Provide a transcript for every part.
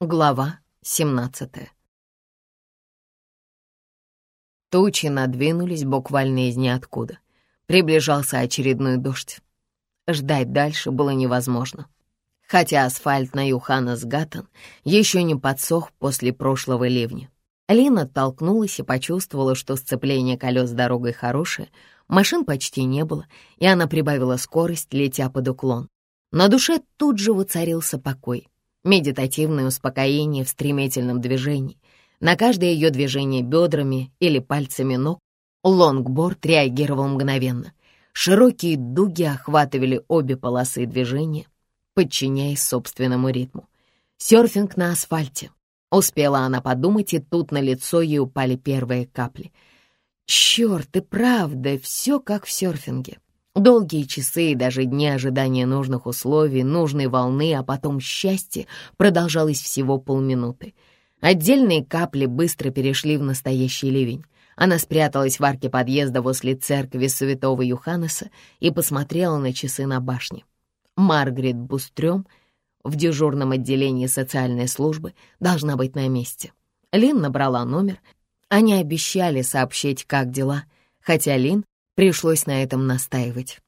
Глава 17 Тучи надвинулись буквально из ниоткуда. Приближался очередной дождь. Ждать дальше было невозможно. Хотя асфальт на Юханас-Гаттен еще не подсох после прошлого ливня. Лина оттолкнулась и почувствовала, что сцепление колес дорогой хорошее, машин почти не было, и она прибавила скорость, летя под уклон. На душе тут же воцарился покой — медитативное успокоение в стремительном движении. На каждое ее движение бедрами или пальцами ног лонгборд реагировал мгновенно. Широкие дуги охватывали обе полосы движения, подчиняясь собственному ритму. Серфинг на асфальте. Успела она подумать, и тут на лицо ей упали первые капли. Черт, и правда, все как в серфинге. Долгие часы и даже дни ожидания нужных условий, нужной волны, а потом счастье продолжалось всего полминуты. Отдельные капли быстро перешли в настоящий ливень. Она спряталась в арке подъезда возле церкви святого Юханеса и посмотрела на часы на башне. Маргарет Бустрём в дежурном отделении социальной службы должна быть на месте. Лин набрала номер. Они обещали сообщить, как дела, хотя Лин Пришлось на этом настаивать.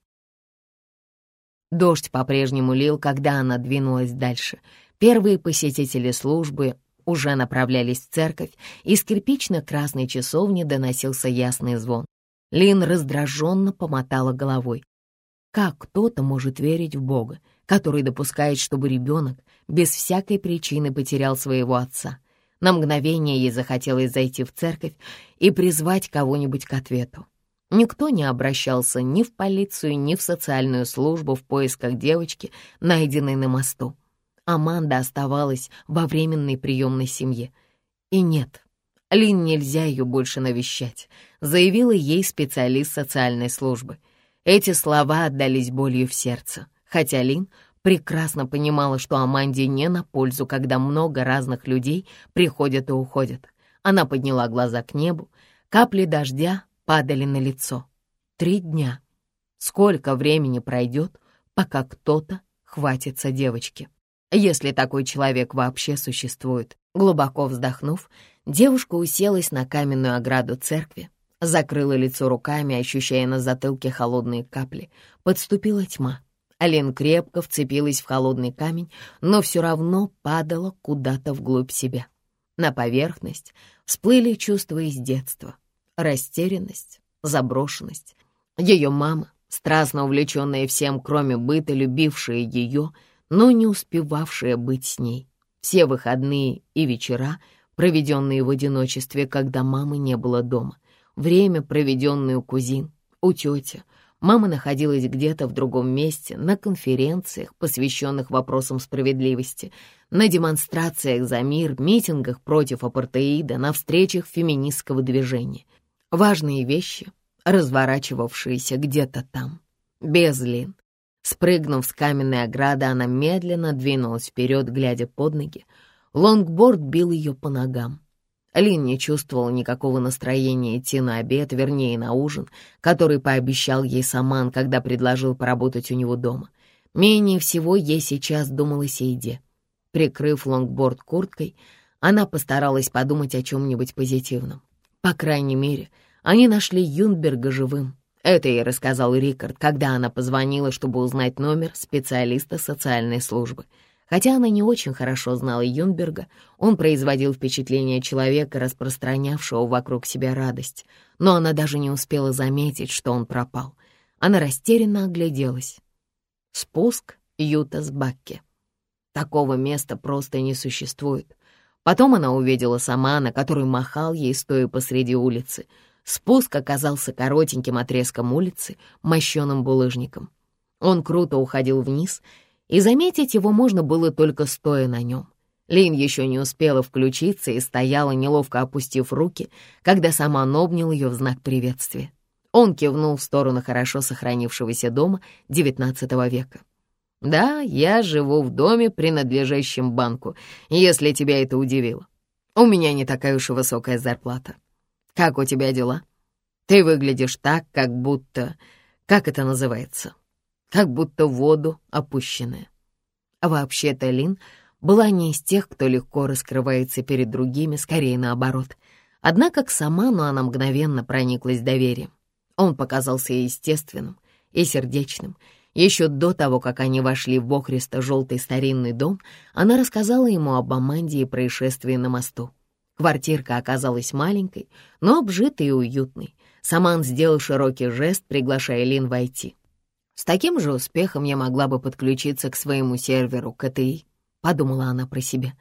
Дождь по-прежнему лил, когда она двинулась дальше. Первые посетители службы уже направлялись в церковь, из кирпично-красной часовни доносился ясный звон. Лин раздраженно помотала головой. Как кто-то может верить в Бога, который допускает, чтобы ребенок без всякой причины потерял своего отца? На мгновение ей захотелось зайти в церковь и призвать кого-нибудь к ответу. Никто не обращался ни в полицию, ни в социальную службу в поисках девочки, найденной на мосту. Аманда оставалась во временной приемной семье. И нет, Лин нельзя ее больше навещать, заявила ей специалист социальной службы. Эти слова отдались болью в сердце, хотя Лин прекрасно понимала, что Аманде не на пользу, когда много разных людей приходят и уходят. Она подняла глаза к небу, капли дождя падали на лицо. Три дня. Сколько времени пройдет, пока кто-то хватится девочки? Если такой человек вообще существует. Глубоко вздохнув, девушка уселась на каменную ограду церкви, закрыла лицо руками, ощущая на затылке холодные капли. Подступила тьма. Ален крепко вцепилась в холодный камень, но все равно падала куда-то вглубь себя. На поверхность всплыли чувства из детства растерянность, заброшенность. Ее мама, страстно увлеченная всем, кроме быта, любившая ее, но не успевавшая быть с ней. Все выходные и вечера, проведенные в одиночестве, когда мамы не было дома. Время, проведенное у кузин, у тети. Мама находилась где-то в другом месте, на конференциях, посвященных вопросам справедливости, на демонстрациях за мир, митингах против апартеида, на встречах феминистского движения — Важные вещи, разворачивавшиеся где-то там. Без Лин. Спрыгнув с каменной ограды, она медленно двинулась вперед, глядя под ноги. Лонгборд бил ее по ногам. Лин не чувствовала никакого настроения идти на обед, вернее, на ужин, который пообещал ей Саман, когда предложил поработать у него дома. Менее всего ей сейчас думалось о еде. Прикрыв лонгборд курткой, она постаралась подумать о чем-нибудь позитивном. По крайней мере, они нашли Юнберга живым. Это ей рассказал Рикард, когда она позвонила, чтобы узнать номер специалиста социальной службы. Хотя она не очень хорошо знала Юнберга, он производил впечатление человека, распространявшего вокруг себя радость. Но она даже не успела заметить, что он пропал. Она растерянно огляделась. Спуск Юта с Бакки. Такого места просто не существует. Потом она увидела Самана, который махал ей, стоя посреди улицы. Спуск оказался коротеньким отрезком улицы, мощеным булыжником. Он круто уходил вниз, и заметить его можно было только стоя на нем. Лин еще не успела включиться и стояла, неловко опустив руки, когда Саман обнял ее в знак приветствия. Он кивнул в сторону хорошо сохранившегося дома XIX века. Да, я живу в доме, принадлежащем банку, если тебя это удивило. У меня не такая уж и высокая зарплата. Как у тебя дела? Ты выглядишь так, как будто... Как это называется? Как будто воду опущенная. А вообще-то Лин была не из тех, кто легко раскрывается перед другими, скорее наоборот. Однако к Саману она мгновенно прониклась доверием. Он показался ей естественным и сердечным. Еще до того, как они вошли в охристо-желтый старинный дом, она рассказала ему об Аманде и происшествии на мосту. Квартирка оказалась маленькой, но обжитой и уютной. Саман сделал широкий жест, приглашая Лин войти. «С таким же успехом я могла бы подключиться к своему серверу КТИ», — подумала она про себя.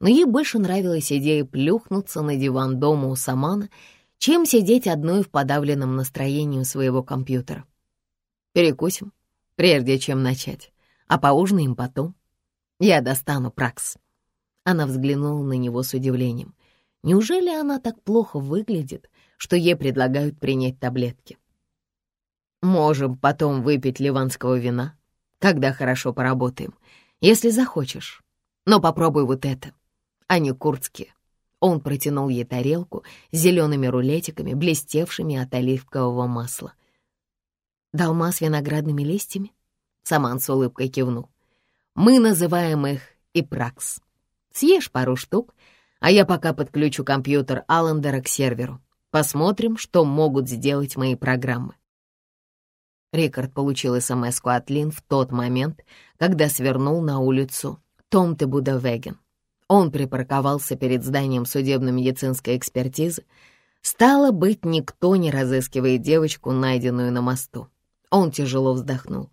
Но ей больше нравилась идея плюхнуться на диван дома у Самана, чем сидеть одной в подавленном настроении у своего компьютера. «Перекусим, прежде чем начать, а поужинаем потом. Я достану Пракс». Она взглянула на него с удивлением. Неужели она так плохо выглядит, что ей предлагают принять таблетки? Можем потом выпить ливанского вина, когда хорошо поработаем, если захочешь. Но попробуй вот это. Они курдские. Он протянул ей тарелку с зелеными рулетиками, блестевшими от оливкового масла. «Долма с виноградными листьями?» Саман с улыбкой кивнул. «Мы называем их ипракс. Съешь пару штук, а я пока подключу компьютер Аллендера к серверу. Посмотрим, что могут сделать мои программы. Рикард получил смс от Лин в тот момент, когда свернул на улицу Том-те-Будавеген. Он припарковался перед зданием судебно-медицинской экспертизы. Стало быть, никто не разыскивает девочку, найденную на мосту. Он тяжело вздохнул.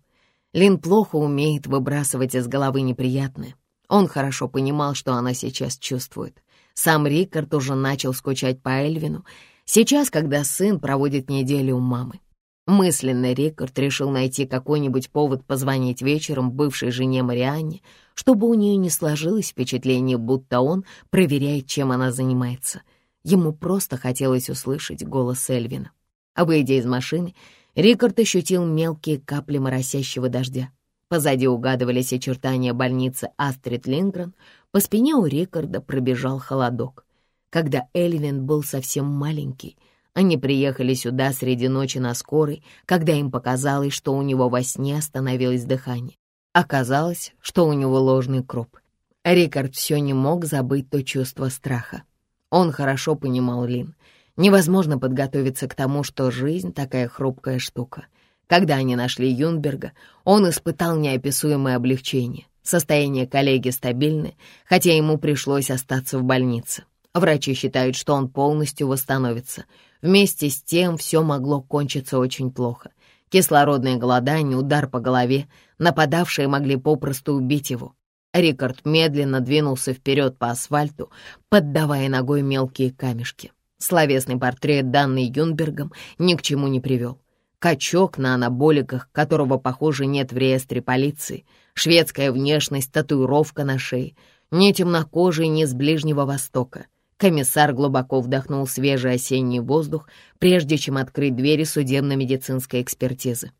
Лин плохо умеет выбрасывать из головы неприятное. Он хорошо понимал, что она сейчас чувствует. Сам Рикард уже начал скучать по Эльвину, сейчас, когда сын проводит неделю у мамы. Мысленно Рикард решил найти какой-нибудь повод позвонить вечером бывшей жене Марианне, чтобы у нее не сложилось впечатление, будто он проверяет, чем она занимается. Ему просто хотелось услышать голос Эльвина. А выйдя из машины, Рикард ощутил мелкие капли моросящего дождя. Позади угадывались очертания больницы Астрид Лингрен, по спине у Рикарда пробежал холодок. Когда Эльвин был совсем маленький, они приехали сюда среди ночи на скорой, когда им показалось, что у него во сне остановилось дыхание. Оказалось, что у него ложный круп. Рикард все не мог забыть то чувство страха. Он хорошо понимал Лин. Невозможно подготовиться к тому, что жизнь — такая хрупкая штука. Когда они нашли Юнберга, он испытал неописуемое облегчение. Состояние коллеги стабильное, хотя ему пришлось остаться в больнице. Врачи считают, что он полностью восстановится. Вместе с тем все могло кончиться очень плохо. Кислородное голодание, удар по голове, нападавшие могли попросту убить его. Рикард медленно двинулся вперед по асфальту, поддавая ногой мелкие камешки. Словесный портрет, данный Юнбергом, ни к чему не привел. Качок на анаболиках, которого, похоже, нет в реестре полиции — Шведская внешность, татуировка на шее. Не темнокожий, не с Ближнего Востока. Комиссар глубоко вдохнул свежий осенний воздух, прежде чем открыть двери судебно-медицинской экспертизы.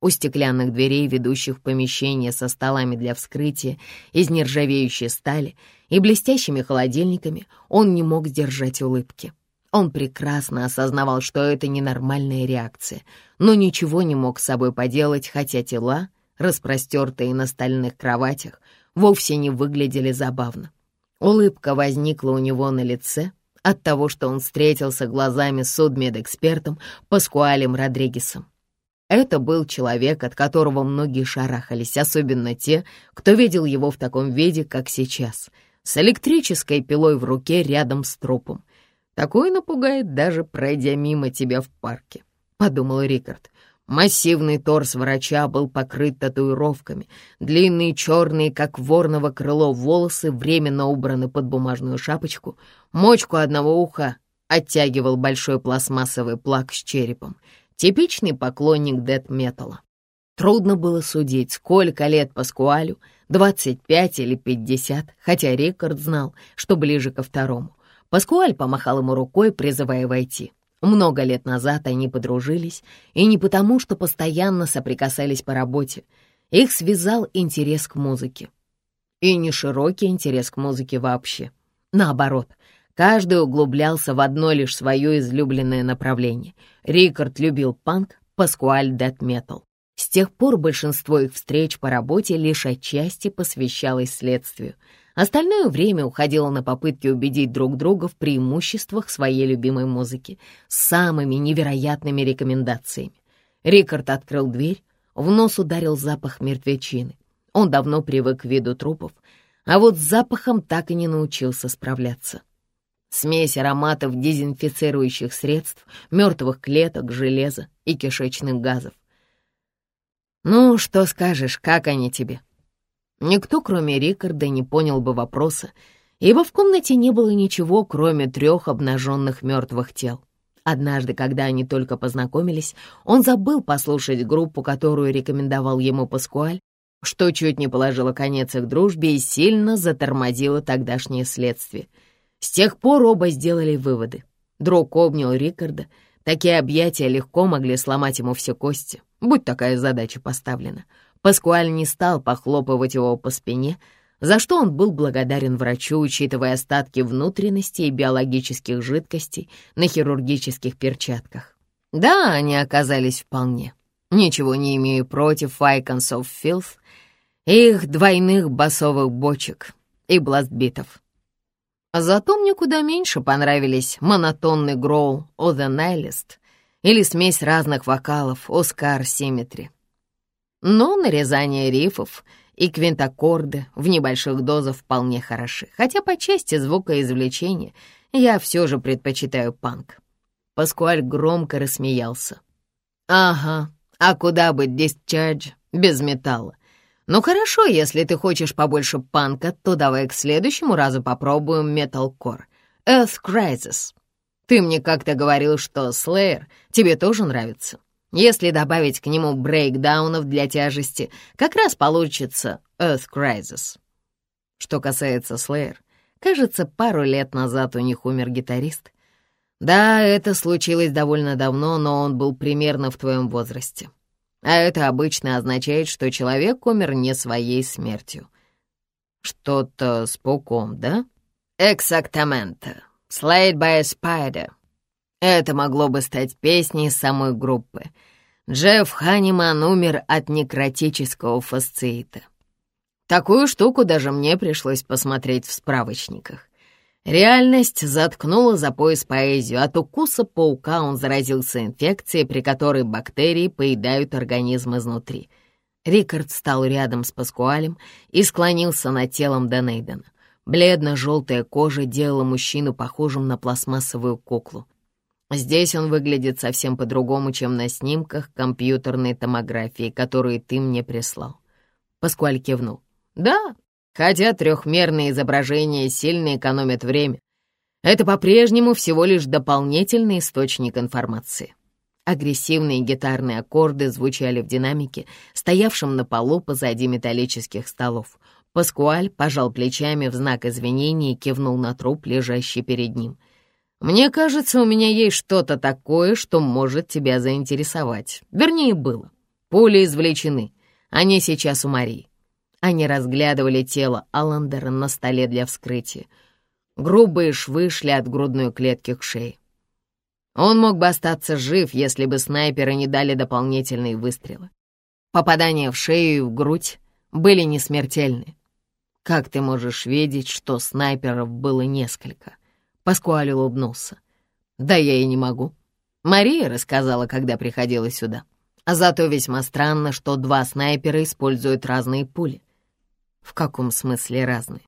У стеклянных дверей, ведущих в помещение со столами для вскрытия из нержавеющей стали и блестящими холодильниками, он не мог сдержать улыбки. Он прекрасно осознавал, что это ненормальная реакция, но ничего не мог с собой поделать, хотя тела распростертые на стальных кроватях, вовсе не выглядели забавно. Улыбка возникла у него на лице от того, что он встретился глазами с судмедэкспертом Паскуалем Родригесом. Это был человек, от которого многие шарахались, особенно те, кто видел его в таком виде, как сейчас, с электрической пилой в руке рядом с трупом. Такое напугает даже пройдя мимо тебя в парке, — подумал Рикард. Массивный торс врача был покрыт татуировками. Длинные черные, как ворного крыло, волосы временно убраны под бумажную шапочку. Мочку одного уха оттягивал большой пластмассовый плак с черепом. Типичный поклонник дэт-металла. Трудно было судить, сколько лет Паскуалю, 25 или 50, хотя Рикард знал, что ближе ко второму. Паскуаль помахал ему рукой, призывая войти. Много лет назад они подружились, и не потому, что постоянно соприкасались по работе. Их связал интерес к музыке. И не широкий интерес к музыке вообще. Наоборот, каждый углублялся в одно лишь свое излюбленное направление. Рикард любил панк, Паскуаль — дэт-метал. С тех пор большинство их встреч по работе лишь отчасти посвящалось следствию. Остальное время уходило на попытки убедить друг друга в преимуществах своей любимой музыки с самыми невероятными рекомендациями. Рикард открыл дверь, в нос ударил запах мертвечины. Он давно привык к виду трупов, а вот с запахом так и не научился справляться. Смесь ароматов дезинфицирующих средств, мертвых клеток, железа и кишечных газов. «Ну, что скажешь, как они тебе?» Никто, кроме Рикарда, не понял бы вопроса, ибо в комнате не было ничего, кроме трех обнаженных мертвых тел. Однажды, когда они только познакомились, он забыл послушать группу, которую рекомендовал ему Паскуаль, что чуть не положило конец их дружбе и сильно затормозило тогдашнее следствие. С тех пор оба сделали выводы. Друг обнял Рикарда. Такие объятия легко могли сломать ему все кости, будь такая задача поставлена — Паскуаль не стал похлопывать его по спине, за что он был благодарен врачу, учитывая остатки внутренностей и биологических жидкостей на хирургических перчатках. Да, они оказались вполне. Ничего не имею против Icons of Filth, их двойных басовых бочек и бластбитов. Зато мне куда меньше понравились монотонный гроул «О The Nihilist» или смесь разных вокалов «Оскар Симметри». Но нарезание рифов и квинтаккорды в небольших дозах вполне хороши, хотя по части звукоизвлечения я все же предпочитаю панк. Паскуаль громко рассмеялся. «Ага, а куда быть Discharge без металла? Ну хорошо, если ты хочешь побольше панка, то давай к следующему разу попробуем металкор. Earth Crisis. Ты мне как-то говорил, что Slayer тебе тоже нравится». Если добавить к нему брейкдаунов для тяжести, как раз получится Earth Crisis. Что касается Slayer, кажется, пару лет назад у них умер гитарист. Да, это случилось довольно давно, но он был примерно в твоем возрасте. А это обычно означает, что человек умер не своей смертью. Что-то с пауком, да? Эксактаменто. Slayed by a spider. Это могло бы стать песней самой группы. Джефф Ханиман умер от некротического фасциита. Такую штуку даже мне пришлось посмотреть в справочниках. Реальность заткнула за пояс поэзию. От укуса паука он заразился инфекцией, при которой бактерии поедают организм изнутри. Рикард стал рядом с Паскуалем и склонился над телом Денейдена. Бледно-желтая кожа делала мужчину похожим на пластмассовую куклу. Здесь он выглядит совсем по-другому, чем на снимках компьютерной томографии, которые ты мне прислал. Паскуаль кивнул. Да, хотя трехмерные изображения сильно экономят время. Это по-прежнему всего лишь дополнительный источник информации. Агрессивные гитарные аккорды звучали в динамике, стоявшем на полу позади металлических столов. Паскуаль пожал плечами в знак извинения и кивнул на труп, лежащий перед ним — мне кажется, у меня есть что-то такое, что может тебя заинтересовать. Вернее, было. Пули извлечены. Они сейчас у Марии. Они разглядывали тело Аллендера на столе для вскрытия. Грубые швы шли от грудной клетки к шее. Он мог бы остаться жив, если бы снайперы не дали дополнительные выстрелы. Попадания в шею и в грудь были несмертельны. Как ты можешь видеть, что снайперов было несколько? Паскуаль улыбнулся. «Да я и не могу. Мария рассказала, когда приходила сюда. А зато весьма странно, что два снайпера используют разные пули. В каком смысле разные?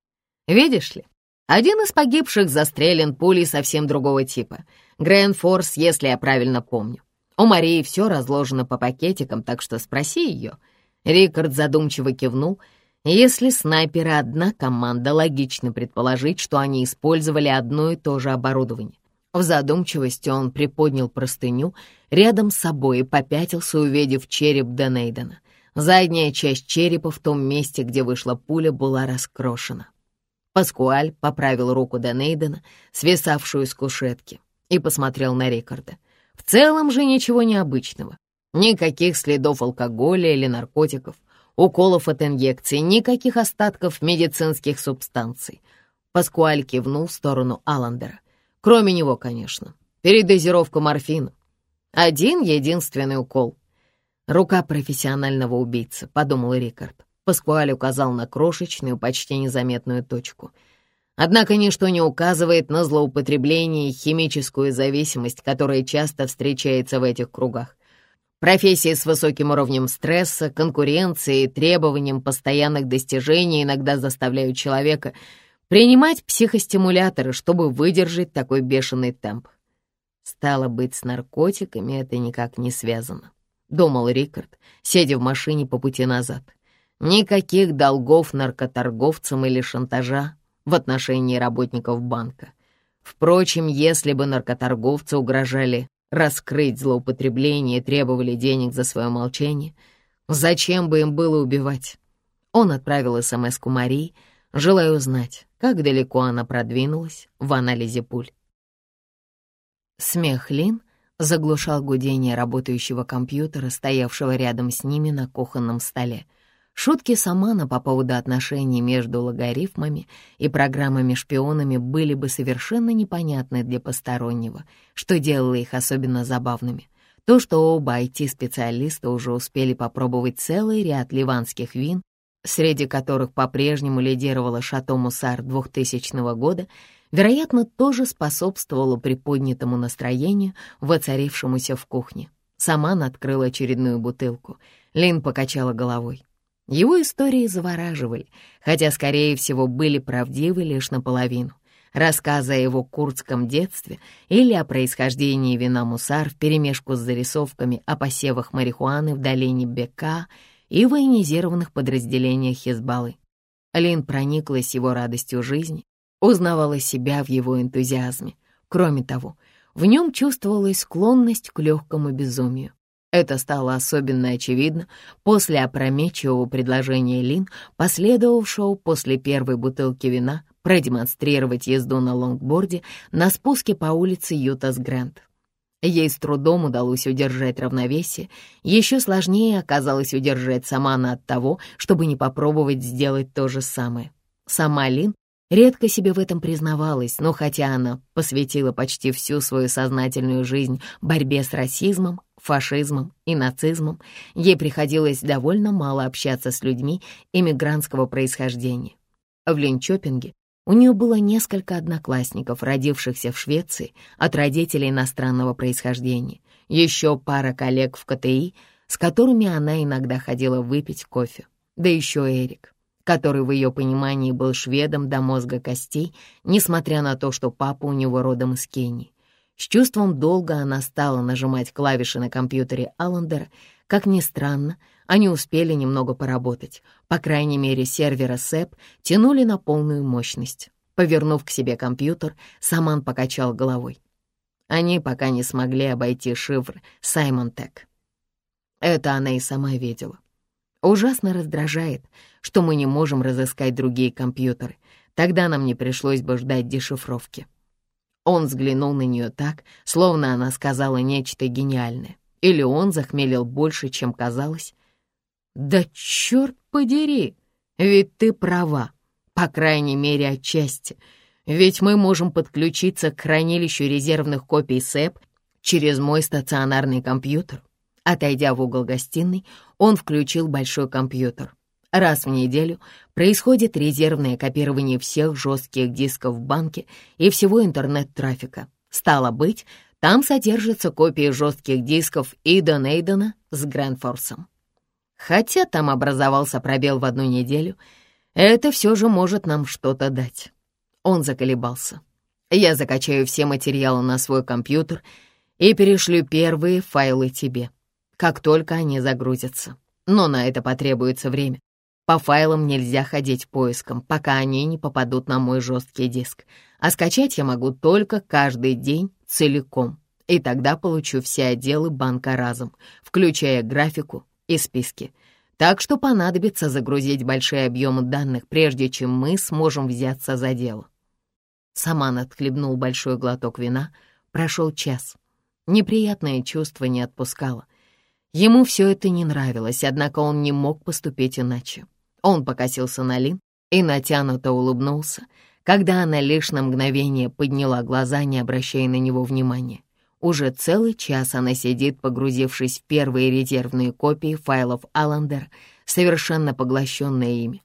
Видишь ли, один из погибших застрелен пулей совсем другого типа. Грэн Форс, если я правильно помню. У Марии все разложено по пакетикам, так что спроси ее». Рикард задумчиво кивнул — если снайперы одна команда, логично предположить, что они использовали одно и то же оборудование. В задумчивости он приподнял простыню рядом с собой и попятился, увидев череп Денейдена. Задняя часть черепа в том месте, где вышла пуля, была раскрошена. Паскуаль поправил руку Денейдена, свисавшую с кушетки, и посмотрел на Рикарда. В целом же ничего необычного. Никаких следов алкоголя или наркотиков уколов от инъекций, никаких остатков медицинских субстанций. Паскуаль кивнул в сторону Аллендера. Кроме него, конечно. Передозировка морфина. Один единственный укол. Рука профессионального убийцы, подумал Рикард. Паскуаль указал на крошечную, почти незаметную точку. Однако ничто не указывает на злоупотребление и химическую зависимость, которая часто встречается в этих кругах. Профессии с высоким уровнем стресса, конкуренции и требованием постоянных достижений иногда заставляют человека принимать психостимуляторы, чтобы выдержать такой бешеный темп. Стало быть, с наркотиками это никак не связано, — думал Рикард, сидя в машине по пути назад. Никаких долгов наркоторговцам или шантажа в отношении работников банка. Впрочем, если бы наркоторговцы угрожали раскрыть злоупотребление и требовали денег за свое молчание, зачем бы им было убивать? Он отправил СМС-ку Марии, желая узнать, как далеко она продвинулась в анализе пуль. Смех Лин заглушал гудение работающего компьютера, стоявшего рядом с ними на кухонном столе. Шутки Самана по поводу отношений между логарифмами и программами-шпионами были бы совершенно непонятны для постороннего, что делало их особенно забавными. То, что оба IT-специалиста уже успели попробовать целый ряд ливанских вин, среди которых по-прежнему лидировала Шато Мусар 2000 года, вероятно, тоже способствовало приподнятому настроению, воцарившемуся в кухне. Саман открыл очередную бутылку. Лин покачала головой. Его истории завораживали, хотя, скорее всего, были правдивы лишь наполовину. Рассказы о его курдском детстве или о происхождении вина мусар вперемешку с зарисовками о посевах марихуаны в долине Бека и военизированных подразделениях Хизбаллы. Лин прониклась его радостью жизни, узнавала себя в его энтузиазме. Кроме того, в нем чувствовалась склонность к легкому безумию. Это стало особенно очевидно после опрометчивого предложения Лин, последовавшего после первой бутылки вина, продемонстрировать езду на лонгборде на спуске по улице Ютас-Грэнд. Ей с трудом удалось удержать равновесие, еще сложнее оказалось удержать Самана от того, чтобы не попробовать сделать то же самое. Сама Лин редко себе в этом признавалась, но хотя она посвятила почти всю свою сознательную жизнь борьбе с расизмом, фашизмом и нацизмом, ей приходилось довольно мало общаться с людьми иммигрантского происхождения. В Линчопинге у нее было несколько одноклассников, родившихся в Швеции от родителей иностранного происхождения, еще пара коллег в КТИ, с которыми она иногда ходила выпить кофе, да еще Эрик, который в ее понимании был шведом до мозга костей, несмотря на то, что папа у него родом из Кении. С чувством долга она стала нажимать клавиши на компьютере Аллендера. Как ни странно, они успели немного поработать. По крайней мере, сервера СЭП тянули на полную мощность. Повернув к себе компьютер, Саман покачал головой. Они пока не смогли обойти шифр Саймон Тек. Это она и сама видела. Ужасно раздражает, что мы не можем разыскать другие компьютеры. Тогда нам не пришлось бы ждать дешифровки. Он взглянул на нее так, словно она сказала нечто гениальное. Или он захмелел больше, чем казалось. «Да черт подери! Ведь ты права, по крайней мере, отчасти. Ведь мы можем подключиться к хранилищу резервных копий СЭП через мой стационарный компьютер». Отойдя в угол гостиной, он включил большой компьютер. Раз в неделю происходит резервное копирование всех жестких дисков в банке и всего интернет-трафика. Стало быть, там содержатся копии жестких дисков Ида Нейдена с Грандфорсом. Хотя там образовался пробел в одну неделю, это все же может нам что-то дать. Он заколебался. Я закачаю все материалы на свой компьютер и перешлю первые файлы тебе, как только они загрузятся. Но на это потребуется время. По файлам нельзя ходить поиском, пока они не попадут на мой жесткий диск. А скачать я могу только каждый день целиком. И тогда получу все отделы банка разом, включая графику и списки. Так что понадобится загрузить большие объемы данных, прежде чем мы сможем взяться за дело. Саман отхлебнул большой глоток вина. Прошел час. Неприятное чувство не отпускало. Ему все это не нравилось, однако он не мог поступить иначе. Он покосился на Лин и натянуто улыбнулся, когда она лишь на мгновение подняла глаза, не обращая на него внимания. Уже целый час она сидит, погрузившись в первые резервные копии файлов Аллендер, совершенно поглощенная ими.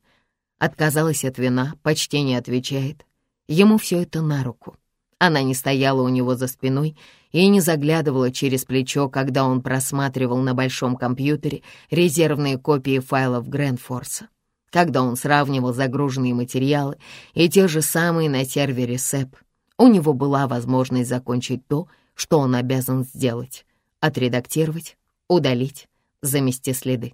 Отказалась от вина, почти не отвечает. Ему все это на руку. Она не стояла у него за спиной и не заглядывала через плечо, когда он просматривал на большом компьютере резервные копии файлов Грандфорса. Когда он сравнивал загруженные материалы и те же самые на сервере СЭП, у него была возможность закончить то, что он обязан сделать — отредактировать, удалить, замести следы.